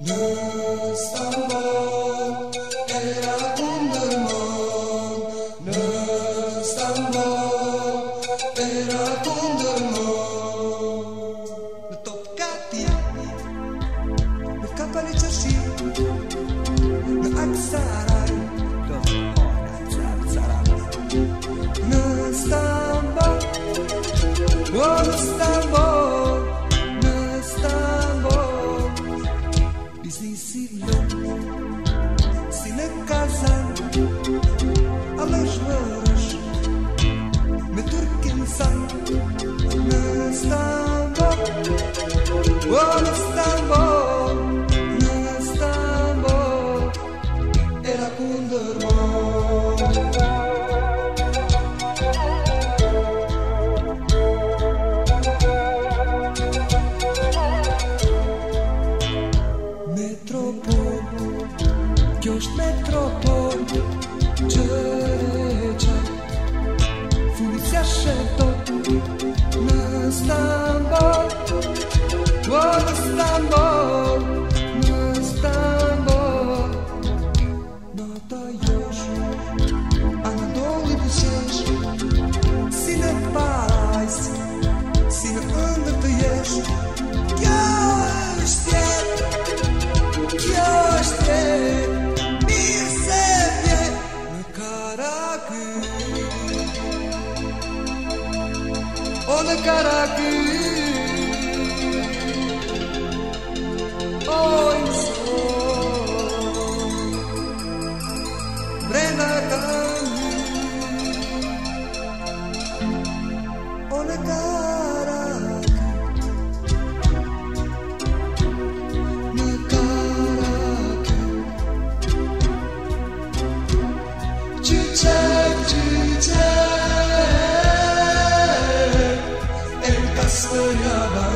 Nasama, Ella. kazan Alış varış Me Türk insan Müstafa ești metropol, ce, ce, funcția șef. On kara gül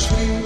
Sometimes we